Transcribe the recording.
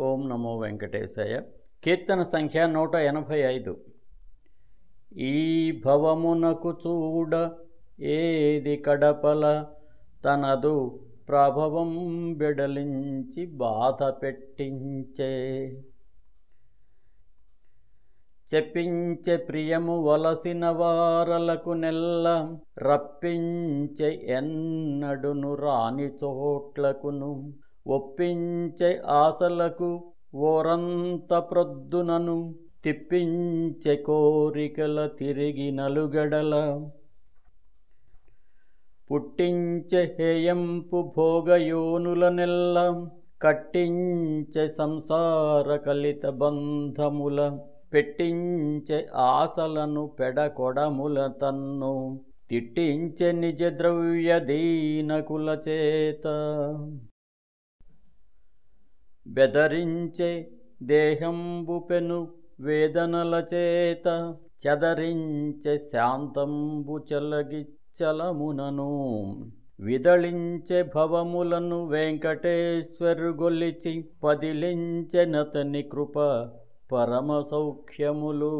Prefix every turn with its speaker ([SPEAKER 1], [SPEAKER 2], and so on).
[SPEAKER 1] ఓం నమో వెంకటేశాయ. కీర్తన సంఖ్య నూట ఎనభై ఐదు. ఈ భవమునకు చూడ ఏది కడపల? తనదు ప్రభవం బెడలించి బాధ పెట్టించే. చెప్పించే ప్రియము వలసిన వారలకు నెల్ల రప్పించే ఎన్నడును రాని చోట్లకును ఒప్పించే ఆశలకు ఓరంత ప్రొద్దునను తిప్పించే కోరికల తిరిగి నలుగడల. పుట్టించే హేయంపు భోగయోనుల నెల్ల కట్టించే సంసార కలిత బంధముల పెట్టించే ఆశలను పెడకొడముల తన్ను తిట్టించే నిజ ద్రవ్య దీనకుల చేత. బెదరించే దేహంబుపెను వేదనల చేత చెదరించే శాంతంబు చలగిచ్చలమునను విదళించే భవములను వెంకటేశ్వరుగొలిచి పదిలించెనతని కృప పరమ సౌఖ్యములు.